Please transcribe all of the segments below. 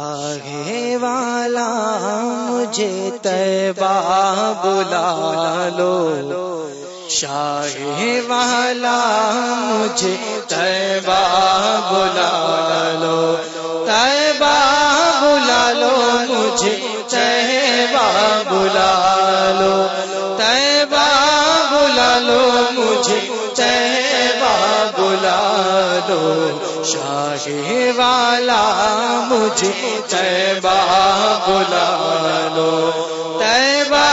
آگے والا مجھے تیبا بلا لو۔ شاہ والا مجھے تیبا بلا لو۔ تیبا بلا لو، مجھے تیبا بلا لو۔ تیبا بلا لو، مجھے لو شاہ والا مجھے تیبا بلا لو تیبا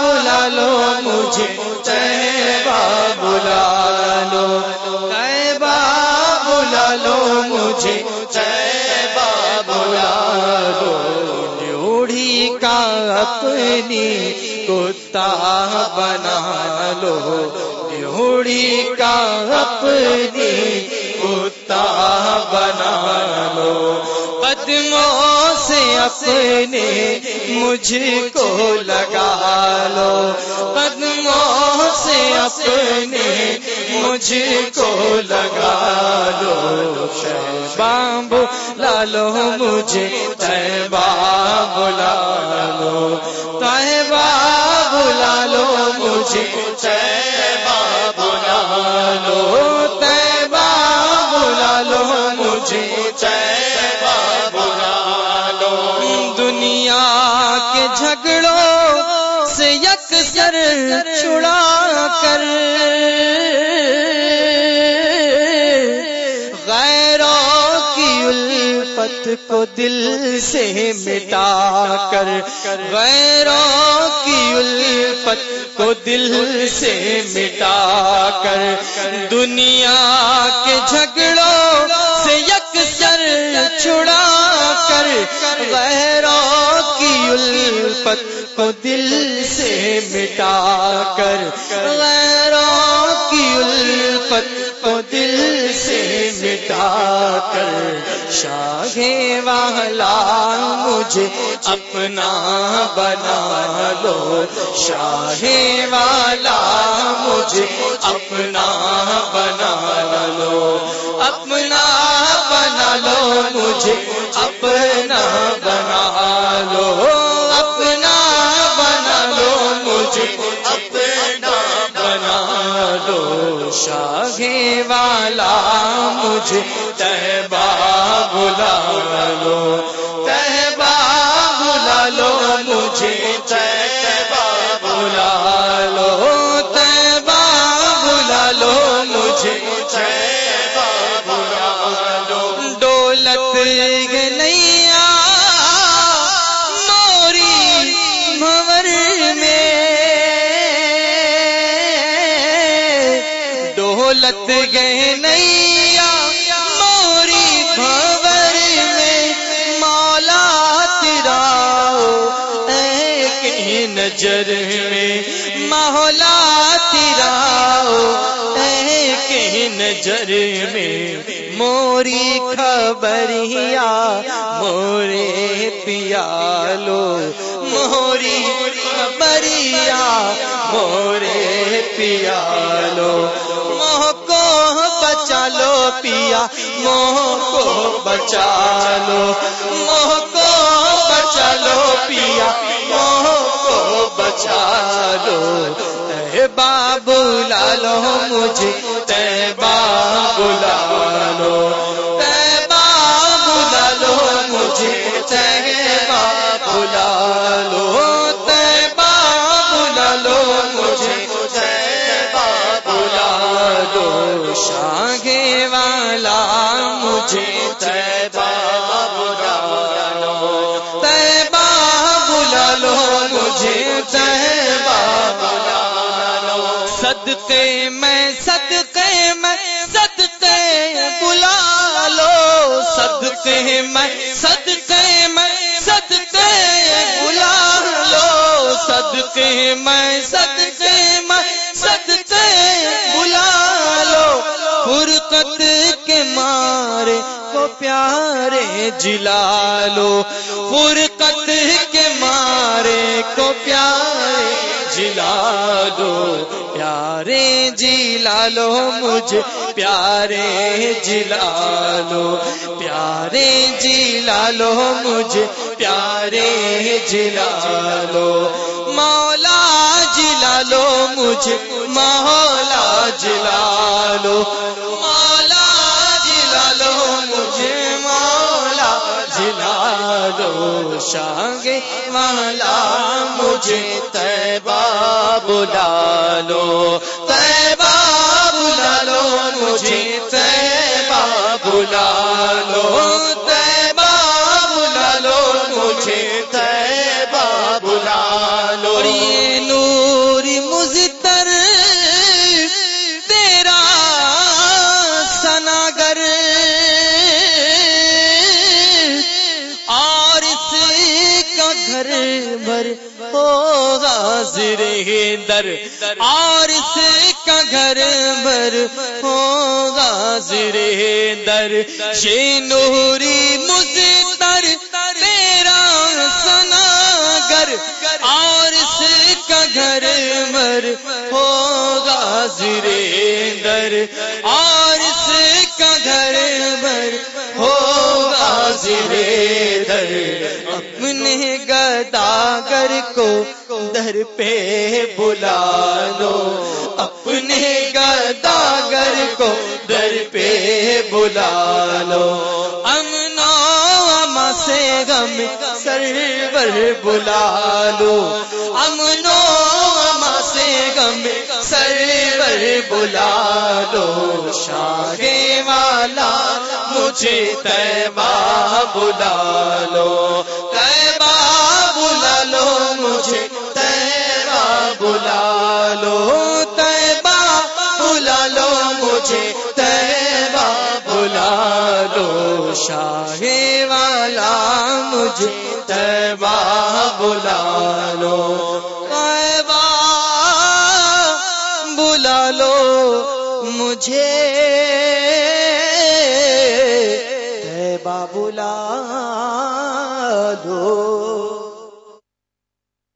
بلا لو مجھے تیبا بلا لو تیبا بلا لو مجھے تیبا بلا لو ڈیوڑی کا اپنی کتا بنا لو ڈیوڑی کا اپنی کتا بنا لو۔ قدموں سے اپنے مجھ کو لگا لو۔ قدموں سے اپنے مجھ کو لگا لو۔ بامبو لالو، مجھے تیبا بلا لو۔ تیبا بلا لو، مجھے کے جھگڑوں سے یک سر چھڑا کر۔ غیروں کی الفت کو دل سے مٹا کر۔ غیروں کی الفت کو دل سے مٹا کر۔ دنیا کے جھگڑوں سے یک سر چھڑا کر۔ غیروں کی الفت کو دل سے مٹا کر، غیروں کی الفت کو دل سے مٹا کر۔ شاہ والا، مجھے اپنا بنا لو شاہ والا، مجھے اپنا بنا لو اپنا بنا لو مجھے اپنا بنا لو شاہ والا مجھے تہبا بلا لو تہبا بلا لو مجھے تہبا بلا لو تہبا بلا لو مجھے تہبا بلا لو دولت گنیا دولت گئے نیا، موری بھور میں مولا تیرا ایک نظر میں مولا تیرا ایک نظر میں موری خبریا مورے پیالو۔ موری خبریا مورے پیالو۔ موہ کو بچا لو پیا موہ کو بچا لو موہ کو بچا لو پیا موہ کو بچا لو تہبا بلا لو مجھے بابو لالو۔ لو شاہ والا مجھے تہبا بلا لو تہبا بلا لو مجھے تہبا بلا لو صدقے میں صدقے میں صدقے بلا لو، صدقے میں صدقے میں صدقے بلا لو۔ صدقے میں صدقے میں صدقے فرقت کے مارے کو پیارے جلا لو فرقت کے مارے کو پیارے جلا دو پیارے جلا لو مجھ پیارے جلا لو پیارے جلا لو مجھ پیارے جلا لو مولا جلا لو مجھ مولا جلا لو جلا لو والا مجھے تیبا بلا لو۔ تیبا بھر ہوگا حاضر در اور اس کا گھر بھر ہوگا حاضر در شینوری مزتر تیرا سناگر اور اس کا گھر مر ہوگا حاضر در اور در اپنے گداگر کو در پہ بلا لو اپنے گداگر کو در پہ بلا لو امن سے غم سرور بلا لو امن سے غم سرور بلا لو، شاہ والا، مجھے تیبا بلا لو تیبا بلا لو، مجھے تیبا بلا لو تیبا بلا لو، مجھے تیبا بلا لو، شاہ والا، مجھے تیبا بلا لو۔ بلا لو مجھے تیبا بلا لو